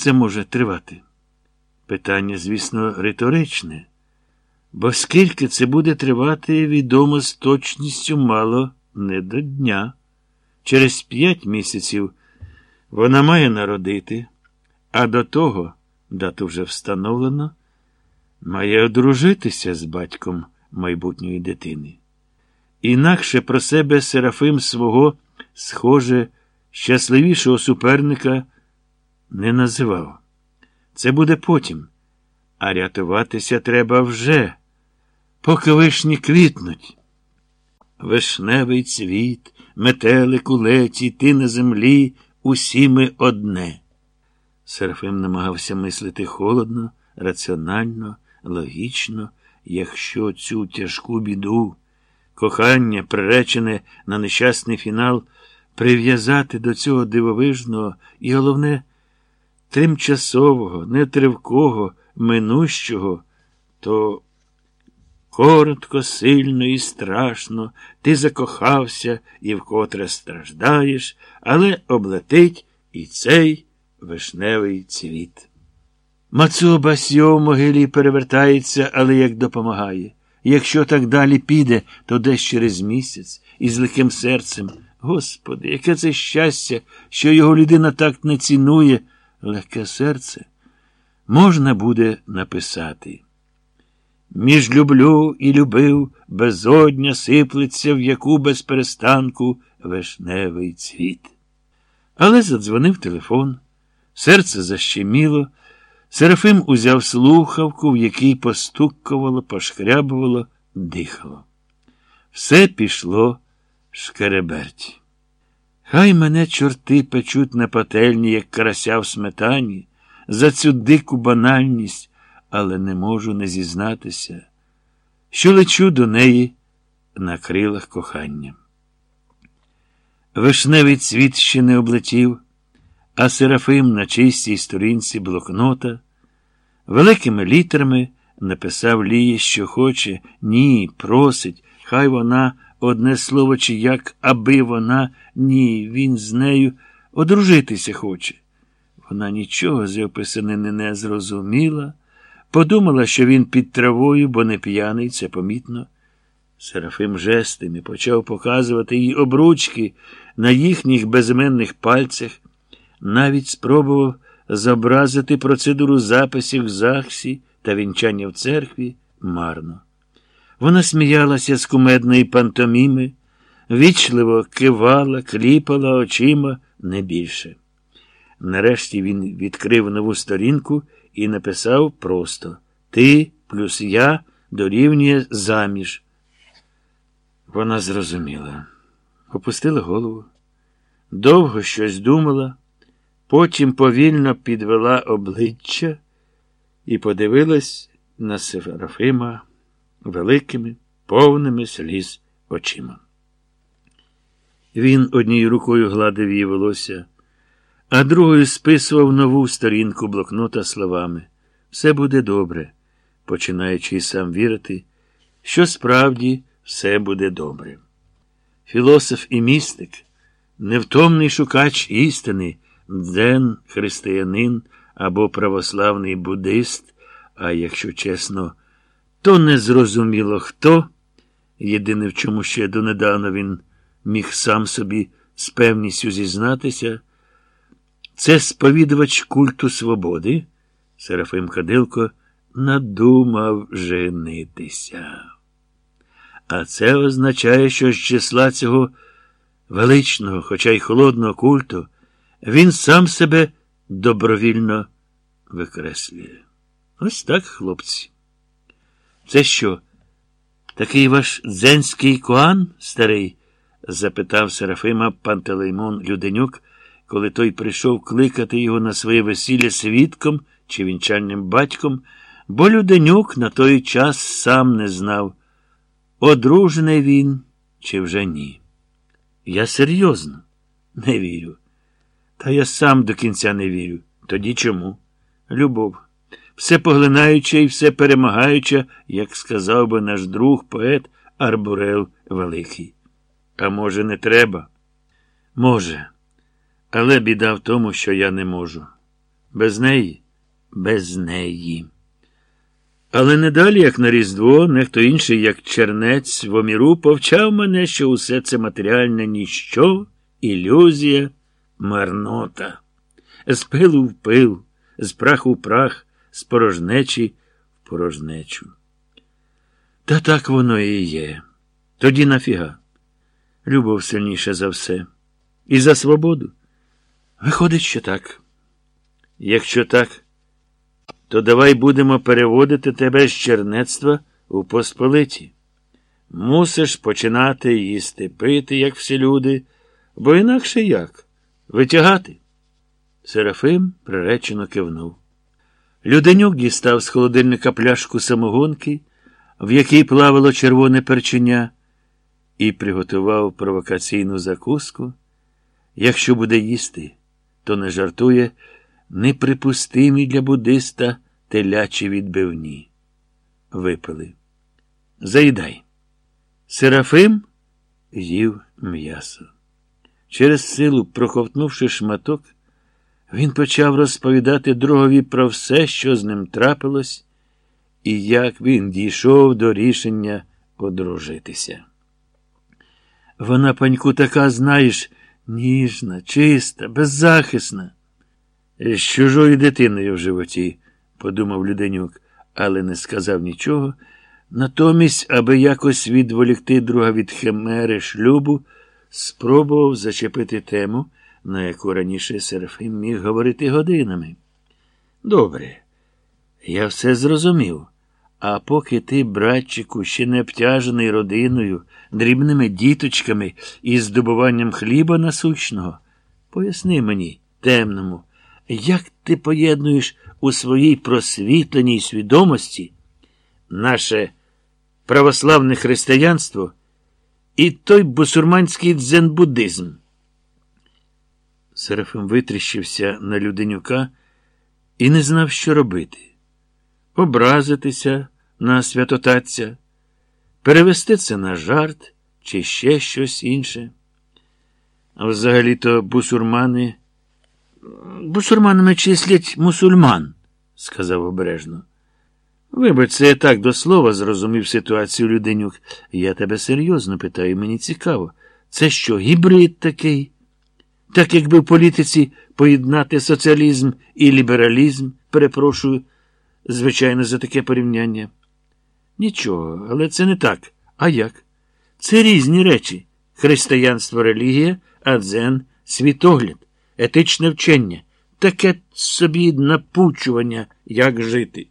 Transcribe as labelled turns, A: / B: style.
A: це може тривати? Питання, звісно, риторичне, бо скільки це буде тривати, відомо з точністю мало не до дня. Через п'ять місяців вона має народити, а до того, дату вже встановлено, має одружитися з батьком майбутньої дитини. Інакше про себе Серафим свого, схоже, щасливішого суперника не називав. Це буде потім, а рятуватися треба вже, поки вишні квітнуть. Вишневий цвіт, метелик у леті, ти на землі, усі ми одне. Серафим намагався мислити холодно, раціонально, логічно, якщо цю тяжку біду, кохання, приречене на нещасний фінал, прив'язати до цього дивовижного і, головне, тимчасового, нетривкого, минущого, то коротко, сильно і страшно ти закохався і вкотре страждаєш, але облетить і цей вишневий цвіт. Мацуба сьо в могилі перевертається, але як допомагає. Якщо так далі піде, то десь через місяць із лихим серцем. Господи, яке це щастя, що його людина так не цінує, легке серце, можна буде написати. Між люблю і любив безодня сиплеться, в яку без перестанку вишневий цвіт. Але задзвонив телефон, серце защеміло. Серафим узяв слухавку, в якій постукувало, пошкрябувало, дихало. Все пішло шкереберть. Хай мене чорти печуть на пательні, як карася в сметані, за цю дику банальність, але не можу не зізнатися, що лечу до неї на крилах кохання. Вишневий цвіт ще не облетів, а Серафим на чистій сторінці блокнота великими літерами написав Лії, що хоче, ні, просить, хай вона одне слово, чи як, аби вона, ні, він з нею одружитися хоче. Вона нічого з його писанини не зрозуміла, подумала, що він під травою, бо не п'яний, це помітно. Серафим жестами почав показувати їй обручки на їхніх безіменних пальцях, навіть спробував зобразити процедуру записів в ЗАГСі та вінчання в церкві марно. Вона сміялася з кумедної пантоміми, вічливо кивала, кліпала очима не більше. Нарешті він відкрив нову сторінку і написав просто Ти плюс я дорівнює заміж. Вона зрозуміла, опустила голову, довго щось думала, потім повільно підвела обличчя і подивилась на Серафима великими, повними сліз очима. Він однією рукою гладив її волосся, а другою списував нову сторінку блокнота словами Все буде добре, починаючи сам вірити, що справді все буде добре. Філософ і містик, невтомний шукач істини, дзен, християнин або православний буддист, а якщо чесно, то не зрозуміло хто. Єдине, в чому ще донедавна він міг сам собі з певністю зізнатися, це сповідувач культу свободи, Серафим Кадилко надумав женитися. А це означає, що з числа цього величного, хоча й холодного культу, він сам себе добровільно викреслює. Ось так, хлопці. Це що? Такий ваш дзенський коан, старий? запитав Серафима Пантелеймон Люденюк, коли той прийшов кликати його на своє весілля свідком чи вінчальним батьком, бо Люденюк на той час сам не знав, одружений він чи вже ні. Я серйозно не вірю. Та я сам до кінця не вірю. Тоді чому? Любов все поглинаюча і все перемагаюча, як сказав би наш друг поет Арбурел Великий. А може, не треба? Може, але біда в тому, що я не можу. Без неї, без неї. Але не далі, як на Різдво, не хто інший, як чернець в оміру, повчав мене, що усе це матеріальне ніщо, ілюзія, марнота. З пилу в пил, з праху в прах, з порожнечі в порожнечу. Та так воно і є. Тоді нафіга. Любов сильніша за все. І за свободу. Виходить, що так. Якщо так, то давай будемо переводити тебе з чернецтва у посполиті. Мусиш починати їсти, пити, як всі люди, бо інакше як? Витягати. Серафим приречено кивнув. Люденюк дістав з холодильника пляшку самогонки, в якій плавало червоне перченя, і приготував провокаційну закуску. Якщо буде їсти, то не жартує неприпустимі для буддиста телячі відбивні. Випили. Заїдай. Серафим їв м'ясо. Через силу, проковтнувши шматок, він почав розповідати другові про все, що з ним трапилось, і як він дійшов до рішення одружитися. Вона, паньку, така, знаєш, ніжна, чиста, беззахисна. З чужою дитиною в животі, подумав Люденюк, але не сказав нічого. Натомість, аби якось відволікти друга від химери шлюбу, спробував зачепити тему, на яку раніше Серафим міг говорити годинами. Добре, я все зрозумів. А поки ти, братчику, ще не обтяжений родиною, дрібними діточками і здобуванням хліба насущного, поясни мені, темному, як ти поєднуєш у своїй просвітленій свідомості наше православне християнство і той бусурманський дзен-буддизм? Серафим витріщився на Люденюка і не знав, що робити. Образитися на святотатця, перевести це на жарт чи ще щось інше. А взагалі-то бусурмани. Бусурманами числять мусульман, сказав обережно. Вибач, це я так до слова зрозумів ситуацію Люденюк. Я тебе серйозно питаю, мені цікаво. Це що, гібрид такий? Так якби в політиці поєднати соціалізм і лібералізм, перепрошую, звичайно, за таке порівняння. Нічого, але це не так. А як? Це різні речі. Християнство релігія, а дзен світогляд, етичне вчення, таке собі напучування, як жити.